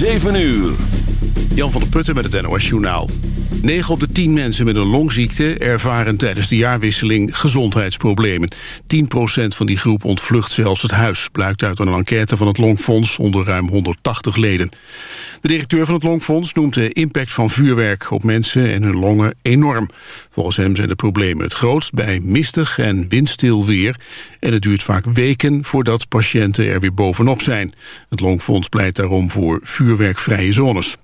7 uur. Jan van der Putten met het NOS Journaal. 9 op de 10 mensen met een longziekte ervaren tijdens de jaarwisseling gezondheidsproblemen. 10% van die groep ontvlucht zelfs het huis, blijkt uit een enquête van het Longfonds onder ruim 180 leden. De directeur van het Longfonds noemt de impact van vuurwerk op mensen en hun longen enorm. Volgens hem zijn de problemen het grootst bij mistig en windstil weer. En het duurt vaak weken voordat patiënten er weer bovenop zijn. Het Longfonds pleit daarom voor vuurwerkvrije zones.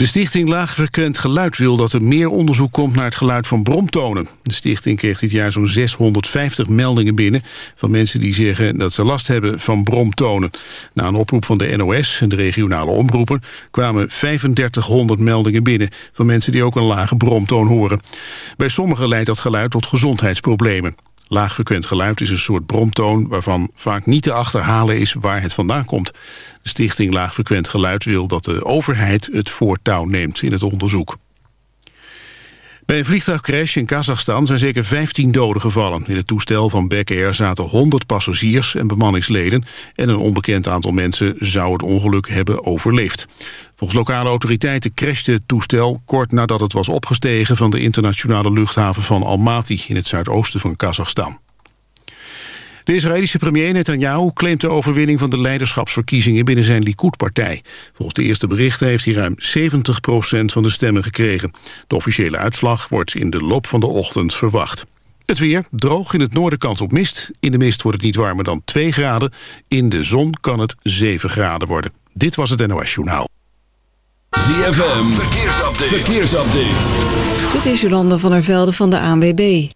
De stichting Laagfrequent Geluid wil dat er meer onderzoek komt naar het geluid van bromtonen. De stichting kreeg dit jaar zo'n 650 meldingen binnen van mensen die zeggen dat ze last hebben van bromtonen. Na een oproep van de NOS en de regionale omroepen kwamen 3500 meldingen binnen van mensen die ook een lage bromtoon horen. Bij sommigen leidt dat geluid tot gezondheidsproblemen. Laaggekend geluid is een soort bromtoon waarvan vaak niet te achterhalen is waar het vandaan komt. De stichting Laagfrequent Geluid wil dat de overheid het voortouw neemt in het onderzoek. Bij een vliegtuigcrash in Kazachstan zijn zeker 15 doden gevallen. In het toestel van Back Air zaten 100 passagiers en bemanningsleden... en een onbekend aantal mensen zou het ongeluk hebben overleefd. Volgens lokale autoriteiten crashte het toestel kort nadat het was opgestegen... van de internationale luchthaven van Almaty in het zuidoosten van Kazachstan. De Israëlische premier Netanyahu claimt de overwinning van de leiderschapsverkiezingen binnen zijn Likud-partij. Volgens de eerste berichten heeft hij ruim 70% van de stemmen gekregen. De officiële uitslag wordt in de loop van de ochtend verwacht. Het weer, droog in het noorden kans op mist. In de mist wordt het niet warmer dan 2 graden. In de zon kan het 7 graden worden. Dit was het NOS Journaal. ZFM, verkeersupdate. verkeersupdate. Dit is Jolanda van der Velde van de ANWB.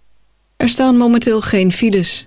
Er staan momenteel geen files.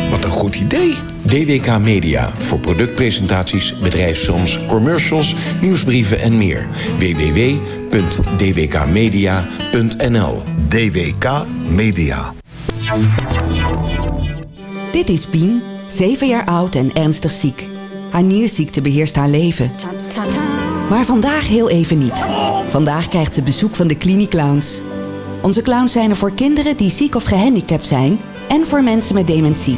Wat een goed idee. DWK Media voor productpresentaties, bedrijfsfilms, commercials, nieuwsbrieven en meer. www.dwkmedia.nl DWK Media. Dit is Pien, 7 jaar oud en ernstig ziek. Haar nierziekte beheerst haar leven. Maar vandaag heel even niet. Vandaag krijgt ze bezoek van de Cliniclowns. Onze clowns zijn er voor kinderen die ziek of gehandicapt zijn... en voor mensen met dementie.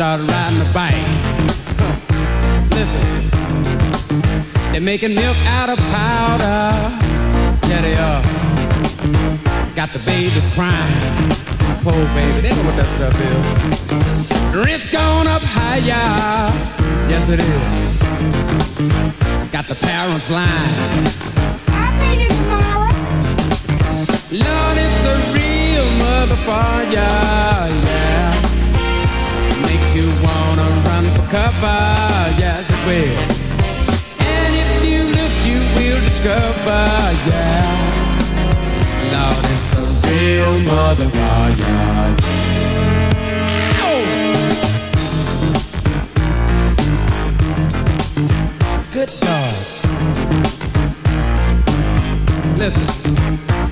Started riding the bike. Huh. Listen, they're making milk out of powder. Yeah, they are. Got the babies crying. Poor baby, they know what that stuff is. Rent's gone up higher. Yes, it is. Got the parents lying. I'll pay you tomorrow. Lord, it's a real motherfucker, yeah. Cover, yes it will. And if you look, you will discover, yeah. Lord, it's a real motherfucker. Good God. Listen,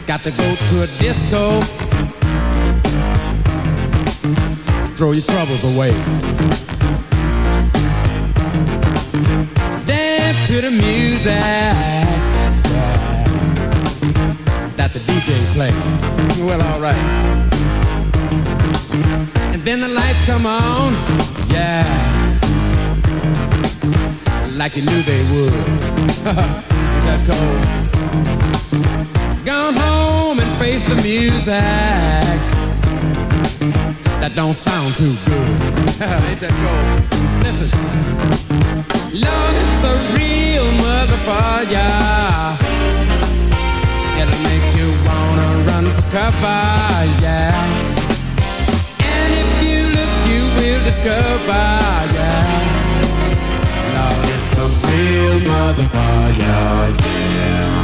got to go to a disco. Throw your troubles away. To the music that the DJ play. Well, alright. And then the lights come on, yeah, like you knew they would. That cold? Gone home and face the music that don't sound too good. Ain't that cold? Listen. Lord, it's a real motherfucker. It'll make you wanna run for cover, yeah. And if you look, you will discover, yeah. Lord, it's a real motherfucker, yeah.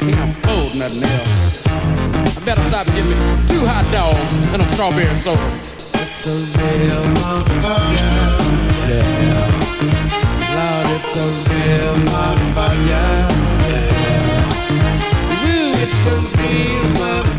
I'm full, nothing else. I better stop and get me two hot dogs and a strawberry soda. It's a real motherfucker. Yeah. Lord, it's a real motherfucker. Yeah. Ooh, it's a real motherfucker.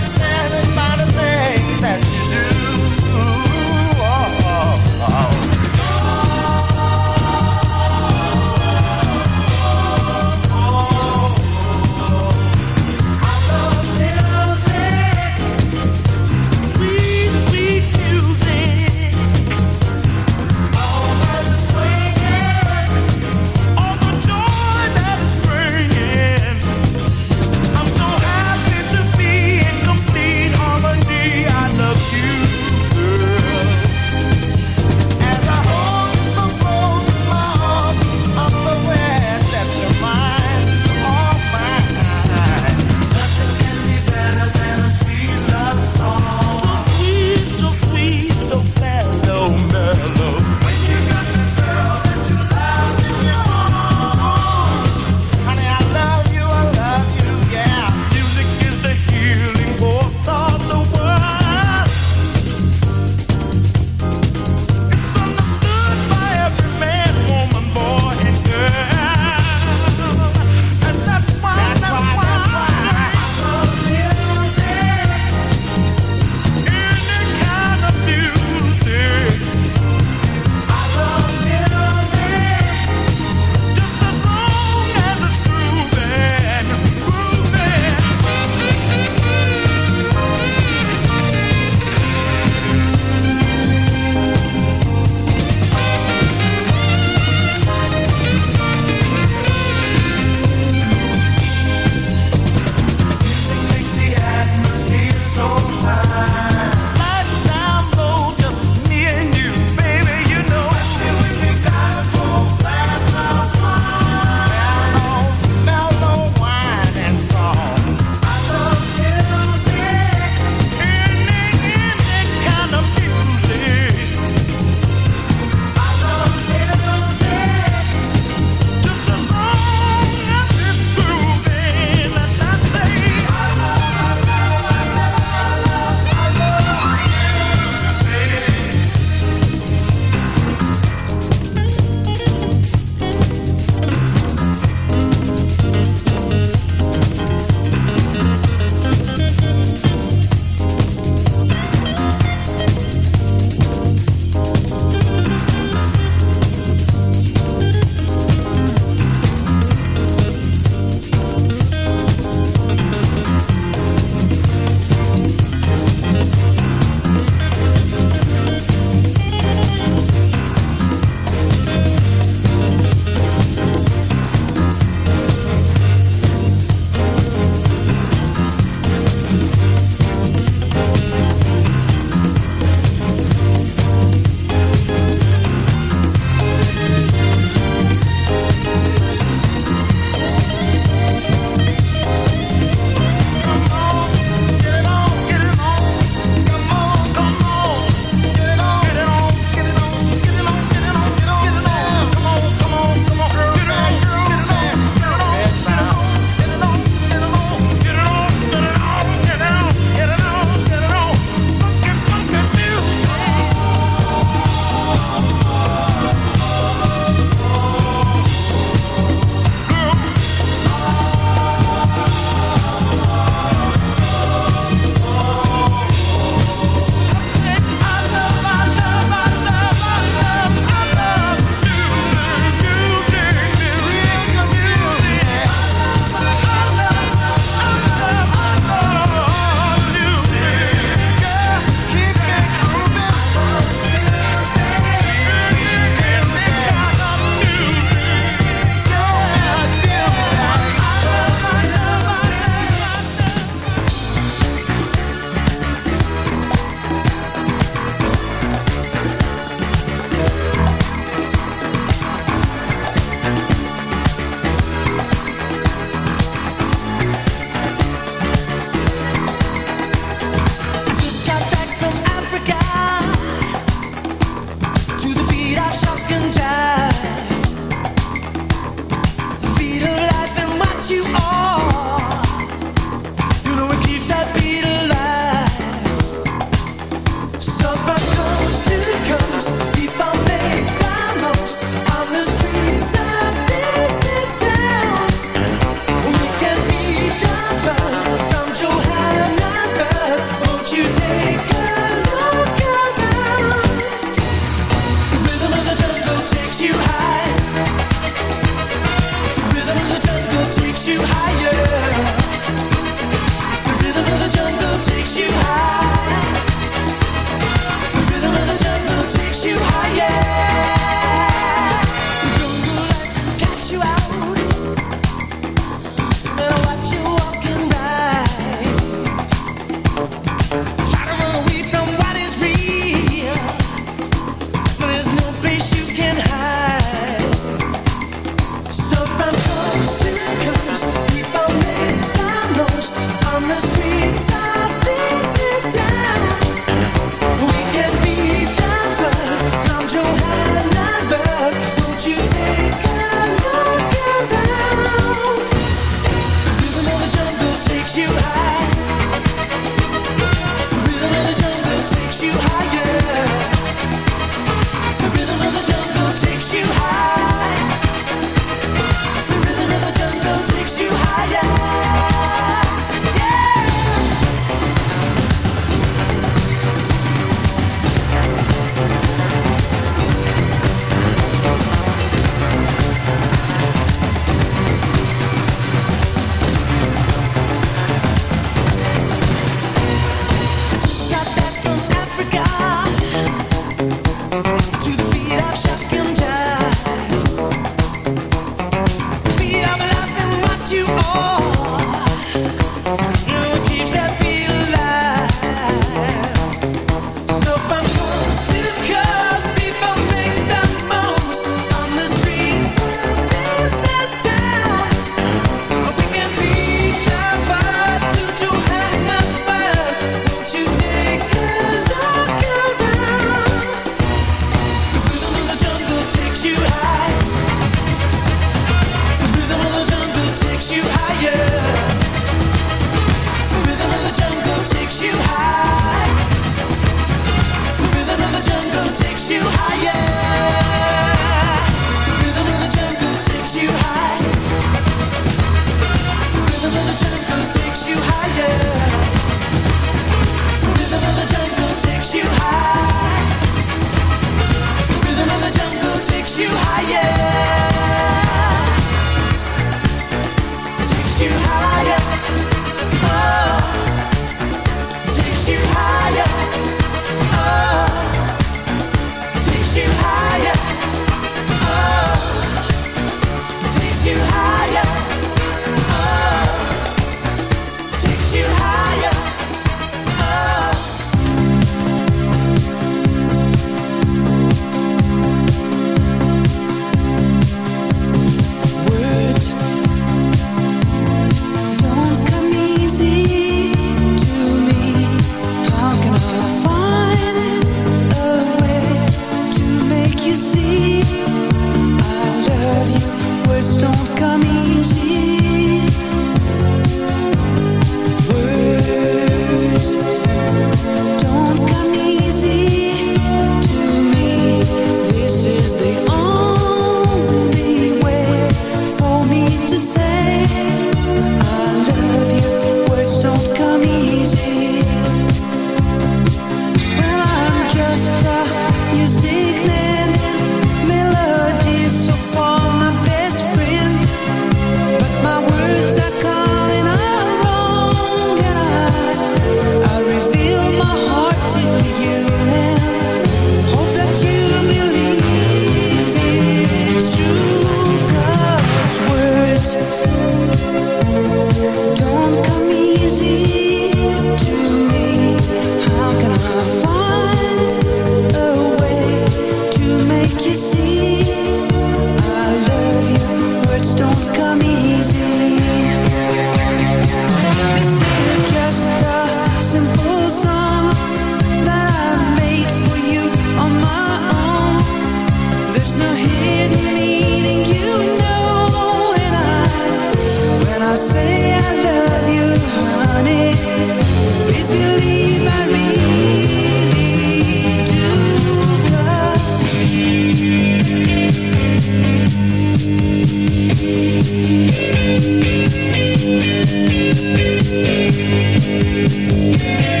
Música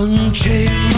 Unchain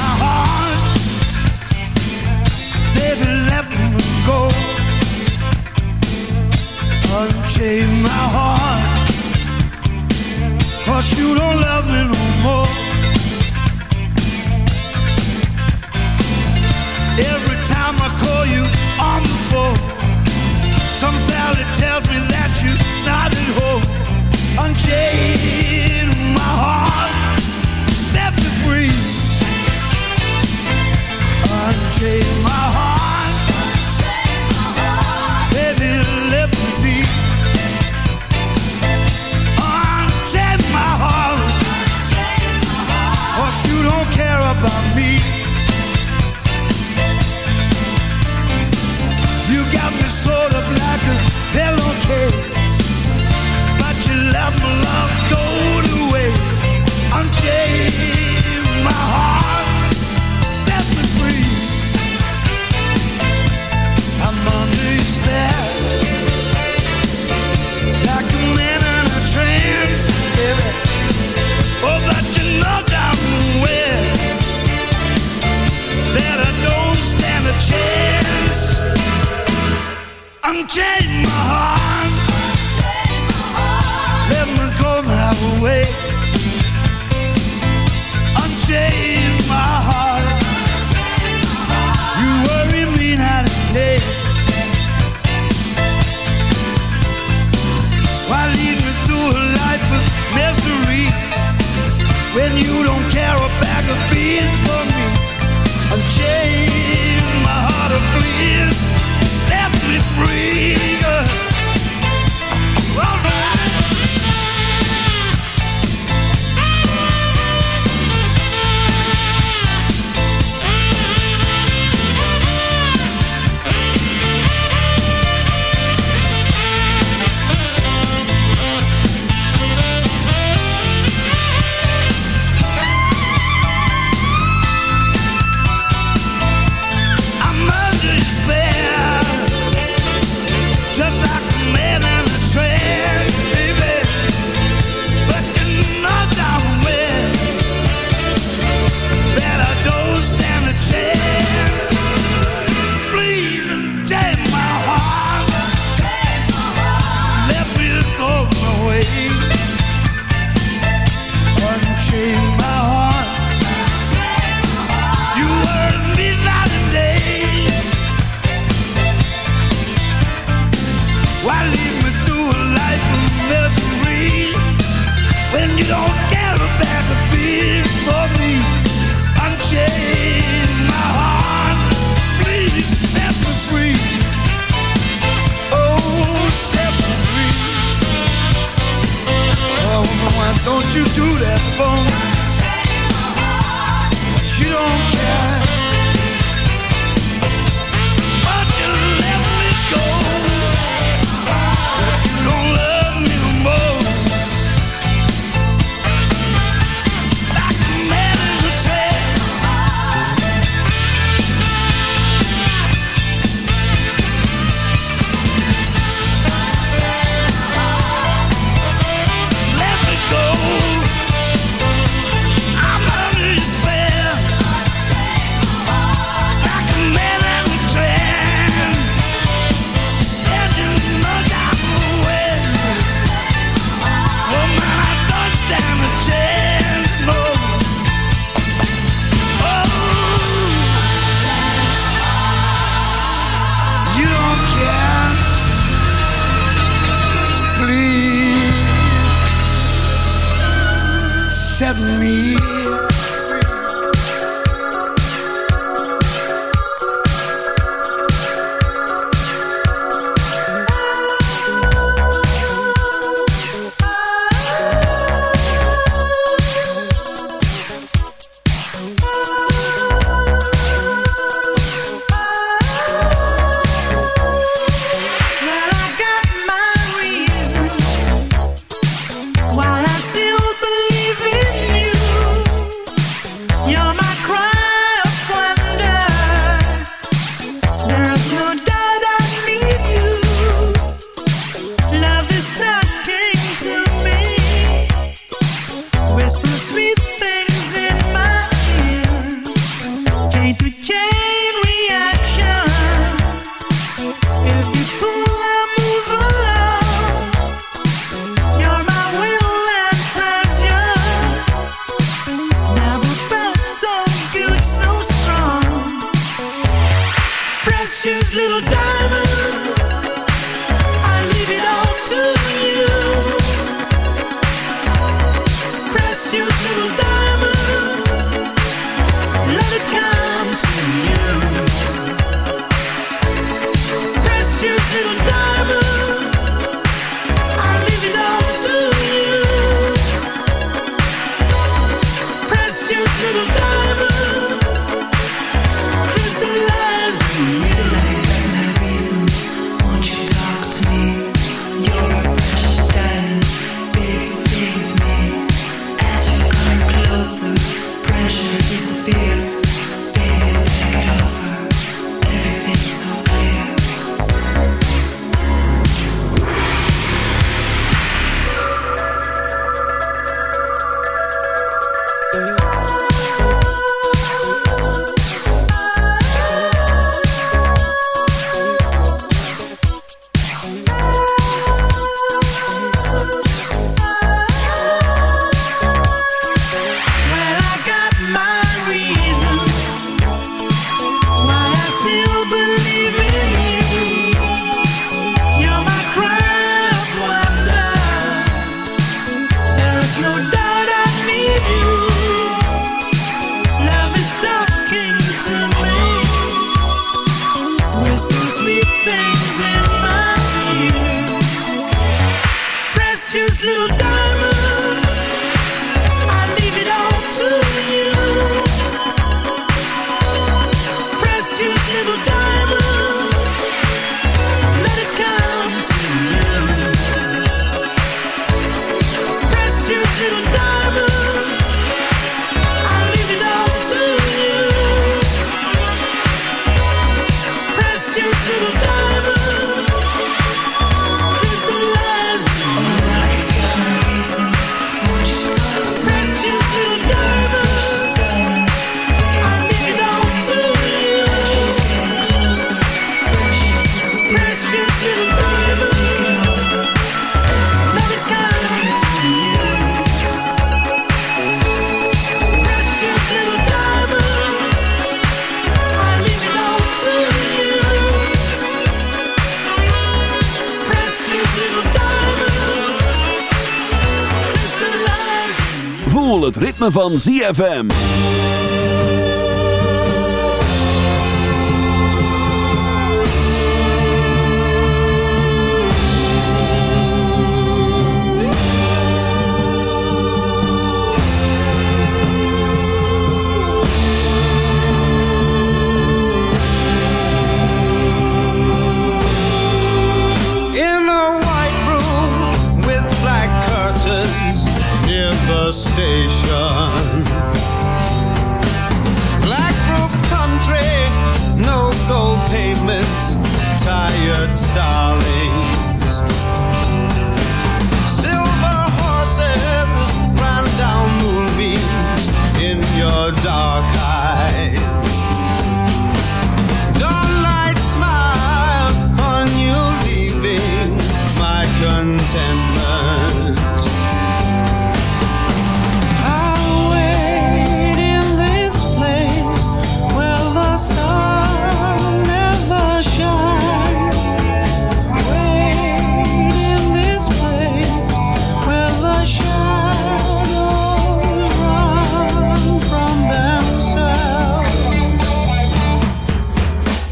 van ZFM.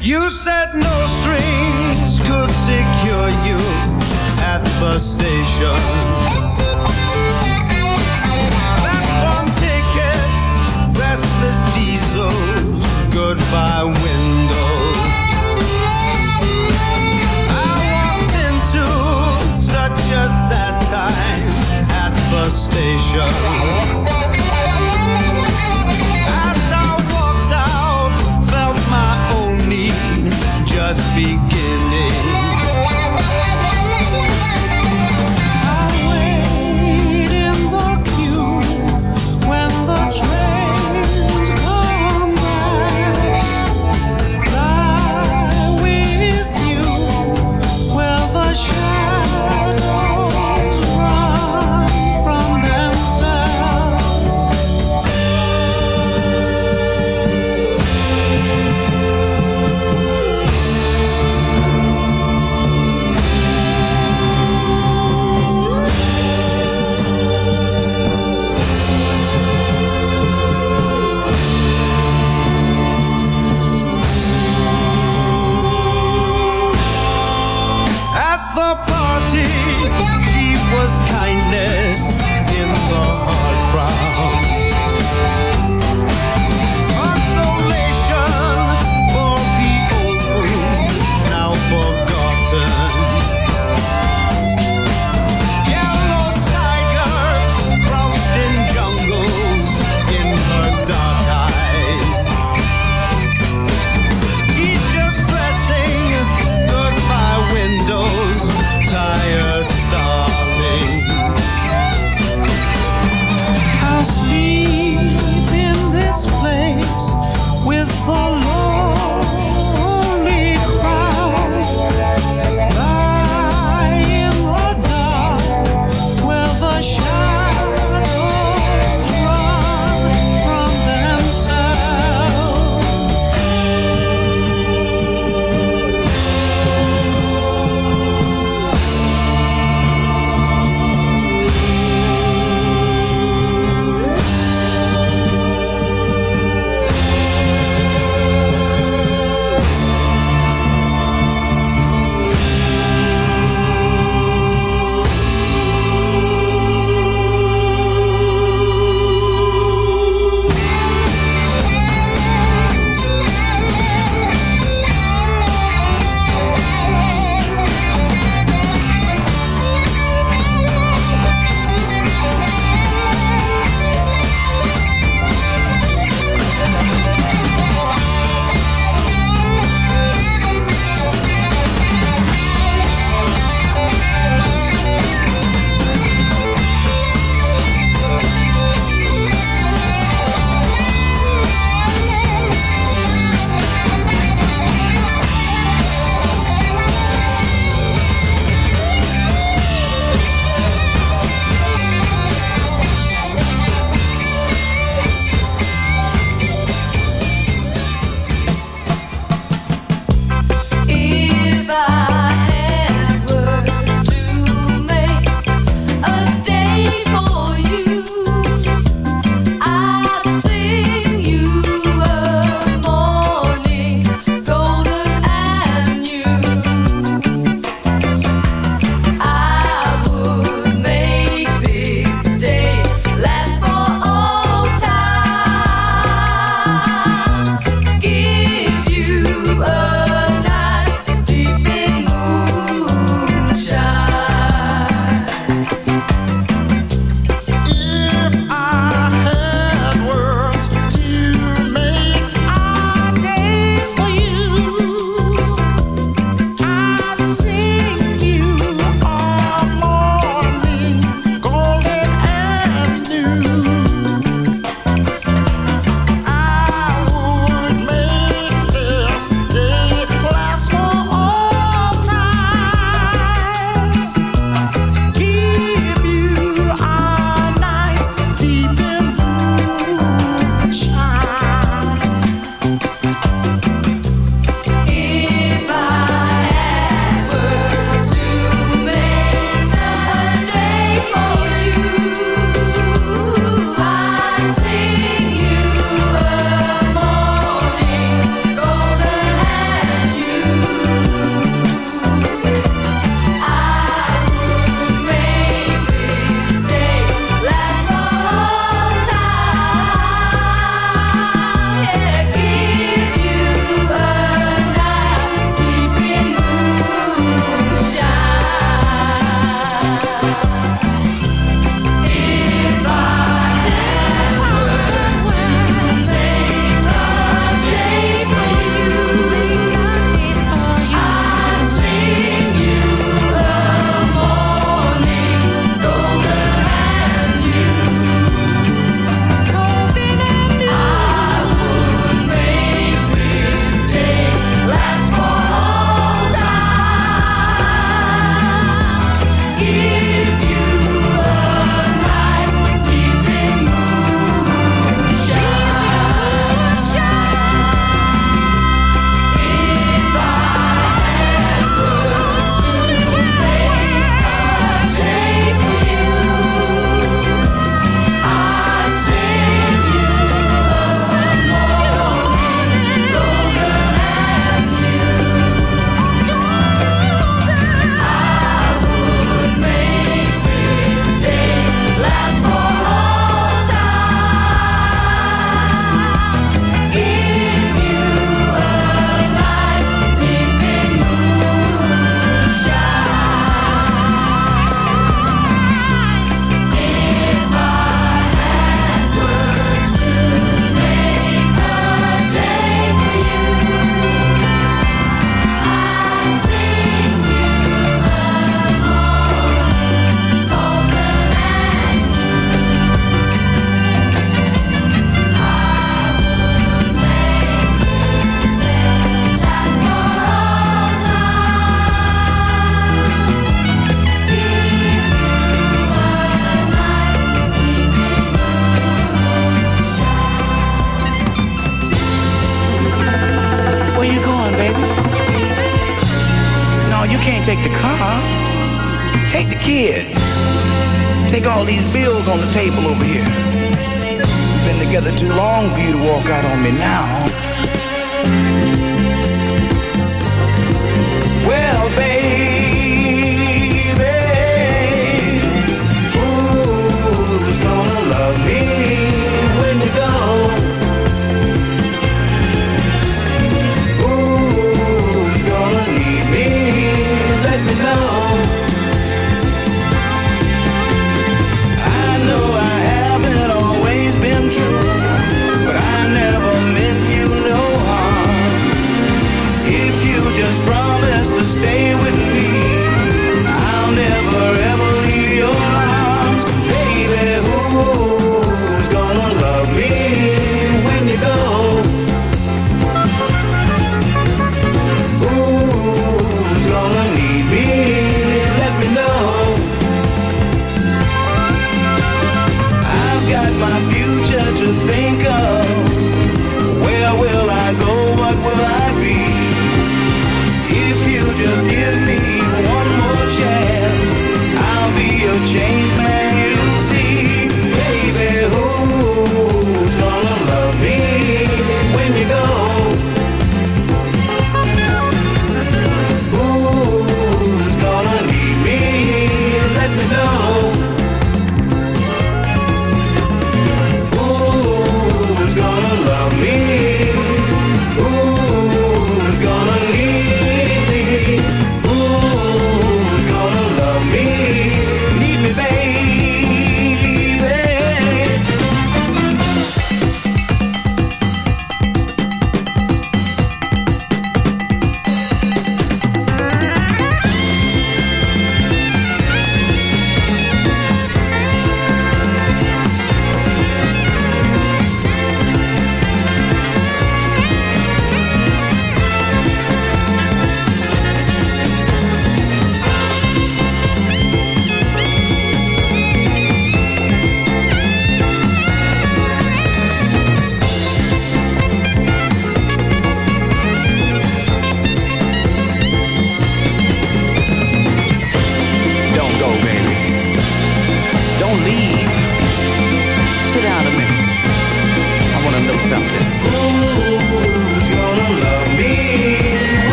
You said no strings could secure you at the station. Platform ticket, restless diesels, goodbye windows. I walked into such a sad time at the station. begin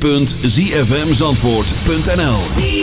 www.zfmzandvoort.nl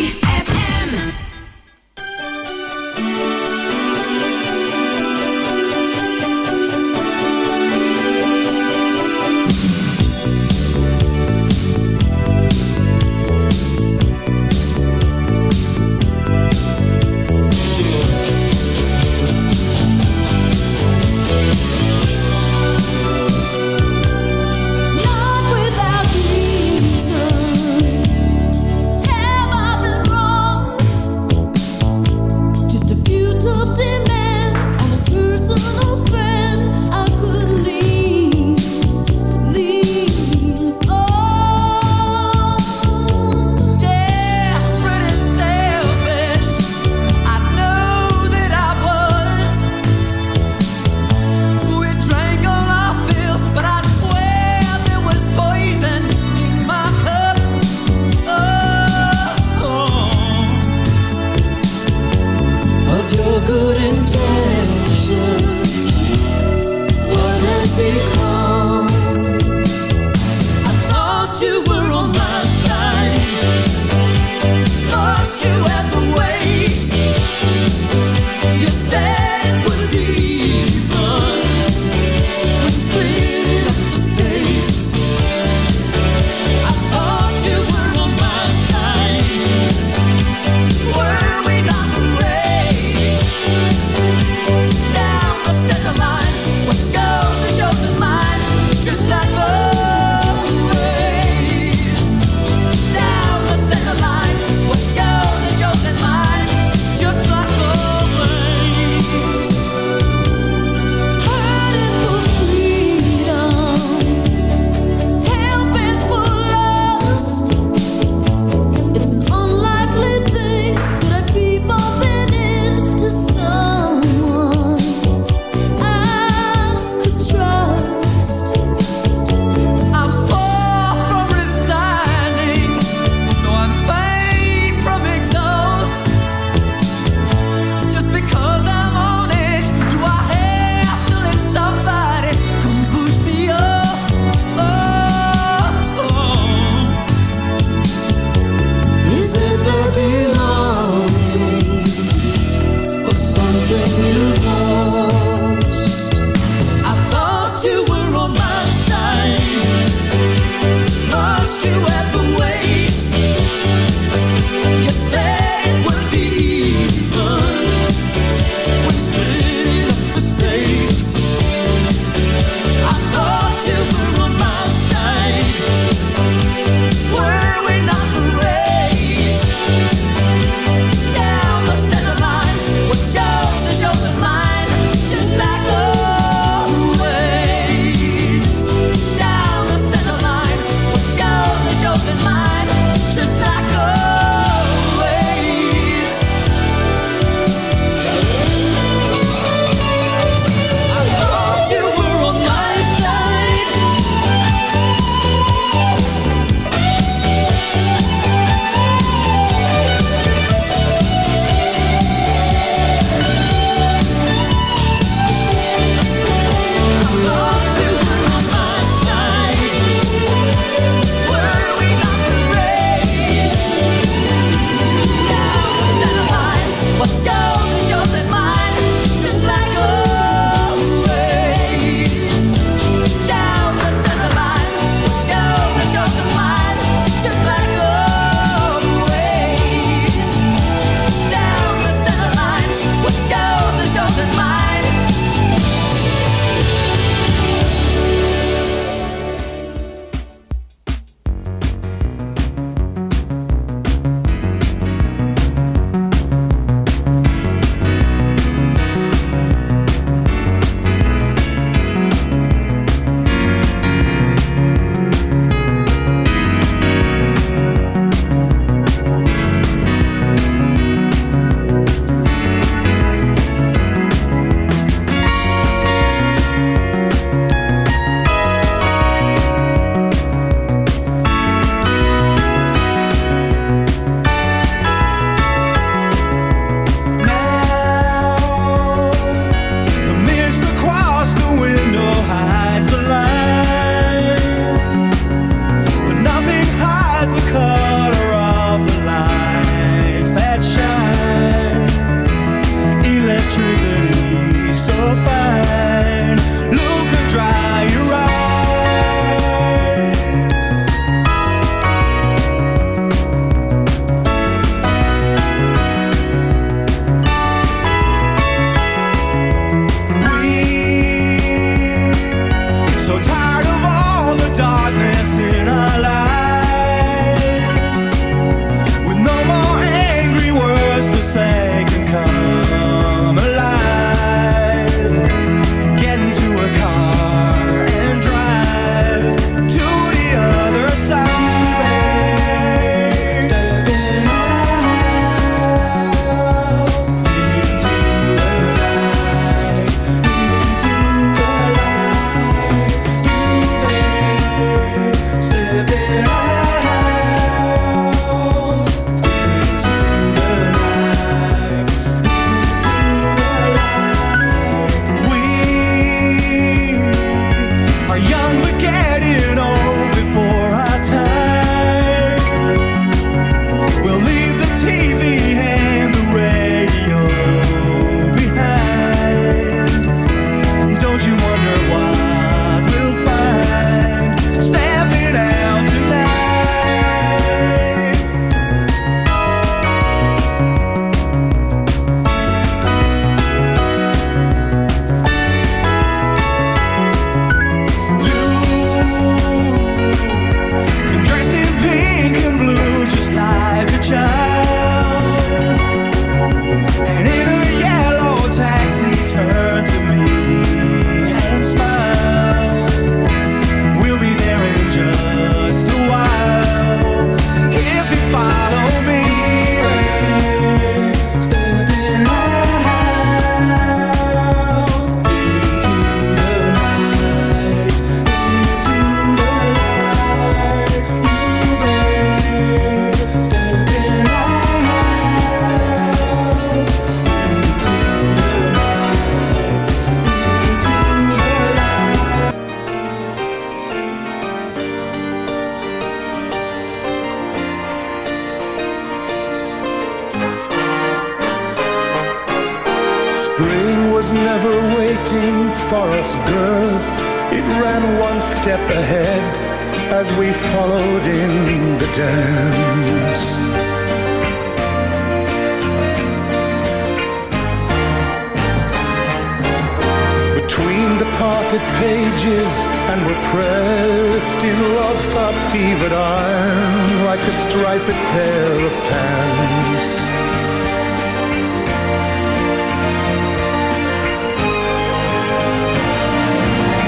fevered iron like a striped pair of pants.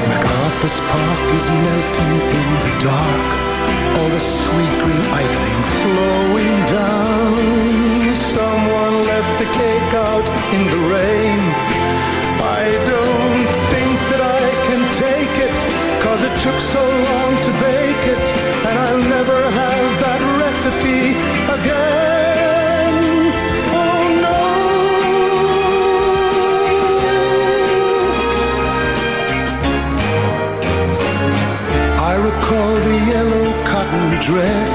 MacArthur's Park is melting in the dark. All the sweet green icing flowing down. Someone left the cake out in the rain. I don't think that I can take it, cause it took so Oh, dress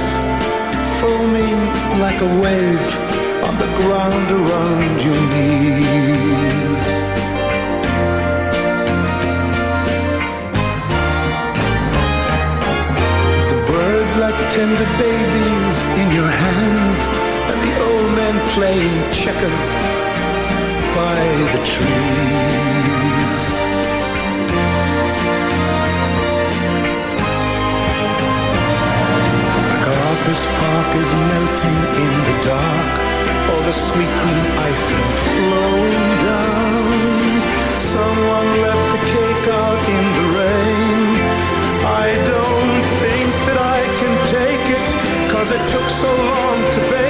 foaming like a wave on the ground around your knees. The birds like tender babies playing checkers by the trees. MacArthur's Park is melting in the dark. All the sweet green icing flowing down. Someone left the cake out in the rain. I don't think that I can take it, cause it took so long to bake